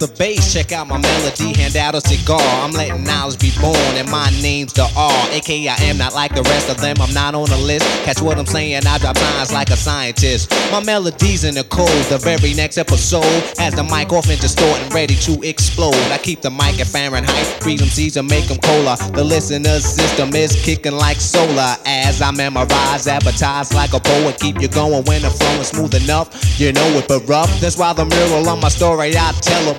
the bass, check out my melody, hand out a cigar. I'm letting knowledge be born, and my name's the R. AKA I am not like the rest of them, I'm not on the list. Catch what I'm saying, I drop signs like a scientist. My melody's in the code, the very next episode has the mic off and distort and ready to explode. I keep the mic at Fahrenheit, freedom seas and make them cola. The listener's system is kicking like solar as I memorize, advertise like a poet. Keep you going when the flow is smooth enough. You know it, but rough. That's why the mural on my story I tell a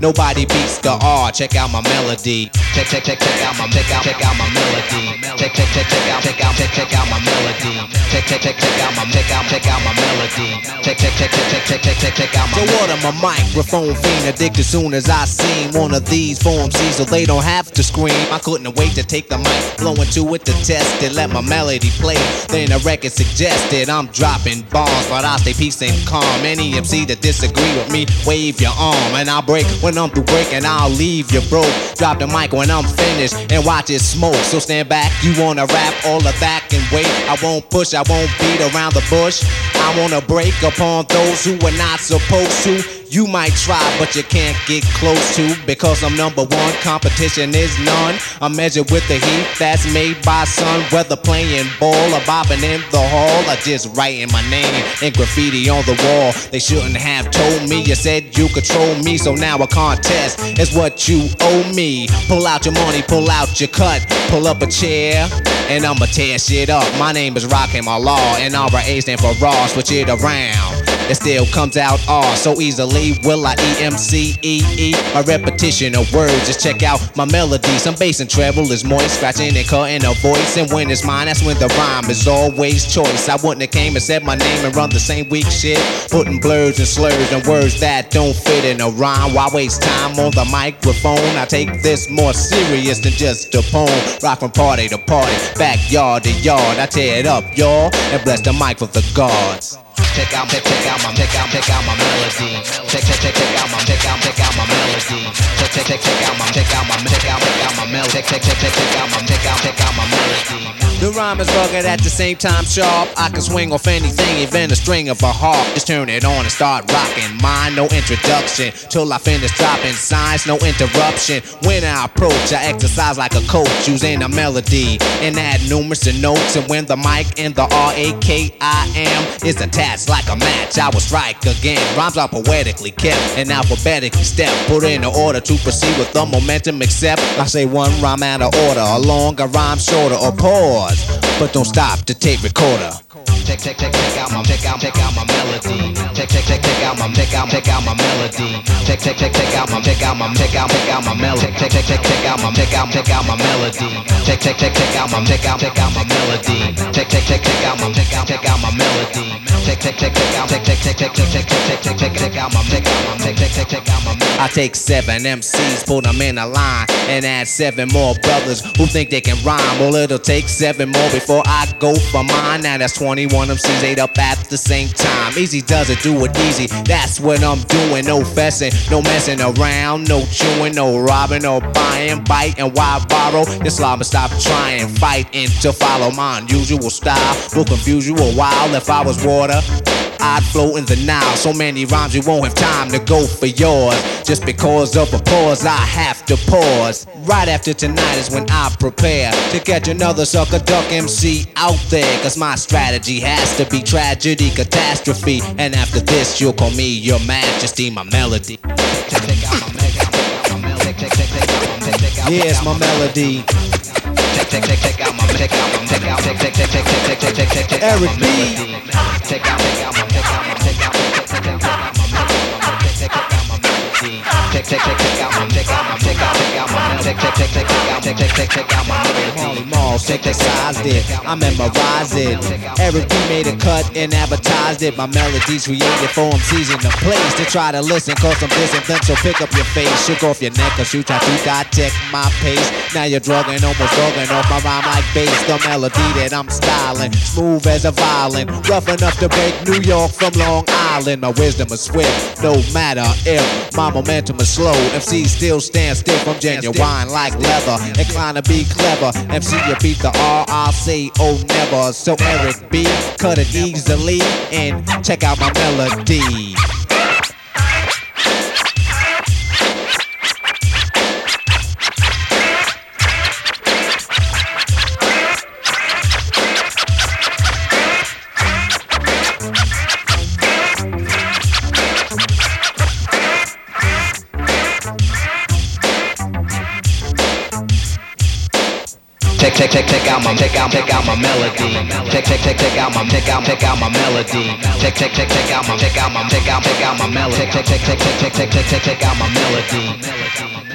Nobody beats the R. Check out my melody. Check check check check out my check out check out my melody. Check check check check out check out check check out my melody. Check check check check out my check out check out my melody. Check check check check check check check check out my. So what am my microphone fiend addicted soon as I seen one of these forms see so they don't have to scream. I couldn't wait to take the mic, blow into it to test it, let my melody play. Then the record suggested I'm dropping bombs, but I stay peace and calm. Any MC that disagree with me, wave your arm and I'll break when I'm through breaking. I'll leave you broke. Drop the mic when I'm finished and watch it smoke. So stand back, you wanna rap all of that and wait. I won't push, I won't beat around the bush. I wanna break upon those who are not supposed to. You might try, but you can't get close to because I'm number one. Competition is none. I'm measured with the heat that's made by sun. Whether playing ball or bobbing in the hall or just writing my name in graffiti on the wall. They shouldn't have told me. You said you control me, so now a contest is what you owe me. Pull out your money, pull out your cut, pull up a chair, and I'ma tear shit up. My name is Rakim Allah, and RA stand for Raw. Switch it around. It still comes out R so easily. Will I E M C E E? A repetition of words. Just check out my melody. Some bass and treble is moist, scratching and cutting a voice. And when it's mine, that's when the rhyme is always choice. I wouldn't have came and said my name and run the same weak shit. Putting blurs and slurs and words that don't fit in a rhyme. Why waste time on the microphone? I take this more serious than just a poem. Rock from party to party, backyard to yard. I tear it up, y'all, and bless the mic for the gods. Check out, check, check out my, check out, check out my melody. Check, check, check, check out my, check out, check out my melody. Check, check, check, check out my, check out my, check out, check out my melody. Check, check, check, check, out my, check out, check out my melody. The rhyme is rugged at the same time sharp. I can swing off anything, even a string of a harp. Just turn it on and start rocking. Mine, no introduction. Till I finish dropping signs, no interruption. When I approach, I exercise like a coach, using a melody and add numerous notes. And when the mic and the R A K I M is attached like a match, I will strike again. Rhymes are poetically kept and alphabetically stepped. Put in order to proceed with the momentum, except I say one rhyme out of order, a longer rhyme shorter, or pause. But don't stop the tape recorder. Check, check, check, check out my, check out, check out my melody. Check, check, check, check out my, check out, check out my melody. Check, check, check, check out my, check out my, check out, check out my melody. Check, check, check, check out my, check out, check out my melody. Check, check, check, check out my, check out, check out my melody. Check, check, check, check out my, check out, check out my melody. Check, check, check, check out, check, check, check, check, check, check, check, check, check, out my, check out my, check, check, check out my. I take seven MCs, put them in a line, and add seven more brothers who think they can rhyme. Well, it'll take seven more before I go for mine. Now that's 21 MCs, eight up at the same time. Easy does it, do it easy. That's what I'm doing. No fessing, no messing around, no chewing, no robbing, no buying, biting. Why borrow? This llama stop trying, fighting to follow my unusual style. Will confuse you a while if I was water. I'd float in the Nile. So many rhymes, you won't have time to go for yours. Just because of a pause, I have to pause. Right after tonight is when I prepare to catch another sucker duck MC out there. Cause my strategy has to be tragedy, catastrophe. And after this, you'll call me your majesty, my melody. Yes, my melody. Eric B. Check, check, check, out my, check out my, check check check, check, check, check, check out, check, check, check, check out my Marley Marl, synthesized it, I memorized it. B made a cut and advertised it. My melodies created for MCs in the place to try to listen, cause I'm disciplined, so pick up your face, shook off your neck, cause you try to dissect my pace. Now you're drugging, almost drugging off my rhyme like bass. The melody that I'm styling, smooth as a violin, rough enough to break New York from Long Island. My wisdom is swift, no matter if my momentum is slow. MC still stand stiff, I'm genuine like leather, inclined to be clever. MC, you beat the R, I'll say, oh never. So Eric B, cut it easily and check out my melody. Check check check check out my check out check out my melody. Check check check check out my check out check out my melody. Check check check check out my check out my check out check out my melody. Check check check check check check check check check out my melody.